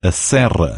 a serra.